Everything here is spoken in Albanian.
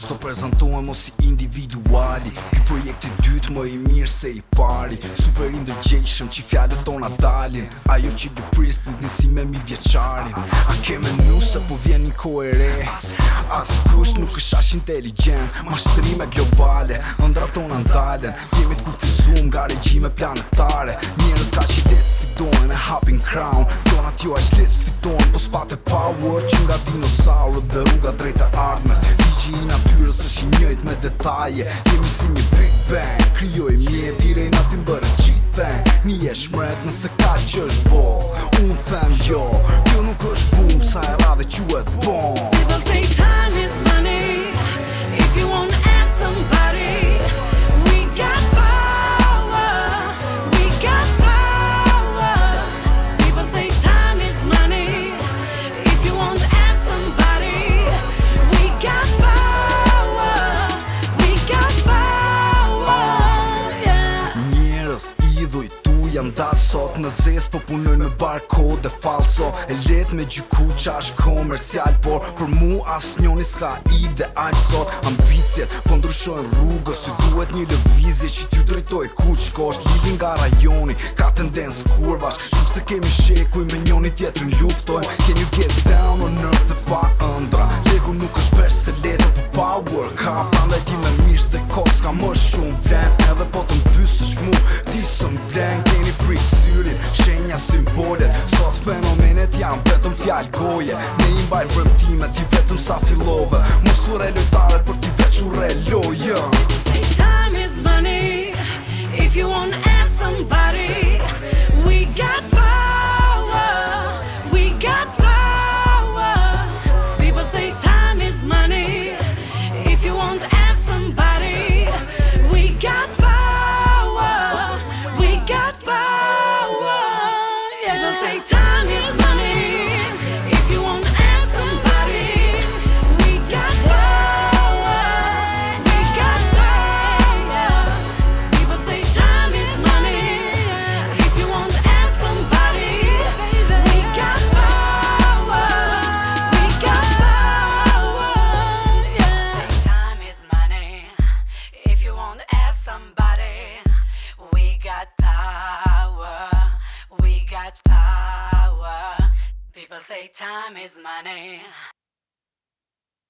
Sdo të prezentohem o si individuali Ky projekt i dytë më i mirë se i pari Super indërgjeshëm që i fjallë tona dalin Ajo që i dy prist në të mi vjeqarin A keme nu po vjen një kohë e re As kusht nuk është ashtë inteligent Ma shtërime globale, ndra tona ndalen Jemi Kemi të kufizum nga regjime planetare Njërës ka që i detë sfidojnë e hapin crown Kjona jo ashtë letë sfidojnë po s'pate power Që nga dinosaurët dhe rruga drejtë e ardhmes është i njëjtë me detaje Kemi si një Big Bang Kryoj mje direj në tim bërë gjithë Një e shmret nëse ka që është bo Unë them jo Kjo nuk është bumë Sa e radhe që e të bomë People say time lidhuj Tu jam da sot në dzes Po punoj në barko dhe falso E let me gjyku qa është komercial Por për mu as njoni s'ka ide aq sot Ambicjet po ndryshojnë rrugës Si duhet një lëvizje që ty drejtoj ku është Lidin nga rajoni ka tendencë kurvash Qup se kemi shekuj me njoni tjetër në luftojnë Can you get down on earth dhe pa ëndra Leku nuk është vesh se letë për po power Ka pandaj ti me mish dhe kos ka më shumë Shenja simbolet Sot fenomenet jam vetëm fjall goje Ne imbajnë brëmtimet i vetëm sa filove Musur e lëtë say time. People say time is money.